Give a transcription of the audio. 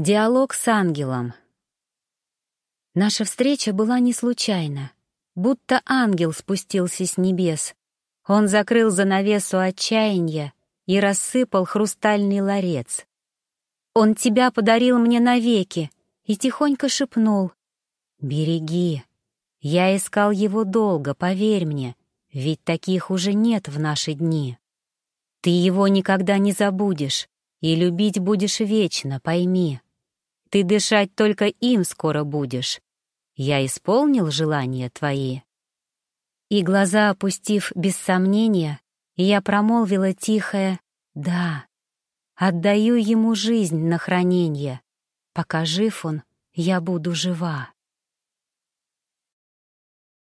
Диалог с ангелом. Наша встреча была не случайна, будто ангел спустился с небес. Он закрыл занавесу отчаяния и рассыпал хрустальный ларец. Он тебя подарил мне навеки и тихонько шепнул. «Береги. Я искал его долго, поверь мне, ведь таких уже нет в наши дни. Ты его никогда не забудешь и любить будешь вечно, пойми». Ты дышать только им скоро будешь. Я исполнил желания твои». И глаза опустив без сомнения, я промолвила тихое «Да». Отдаю ему жизнь на хранение. Пока жив он, я буду жива.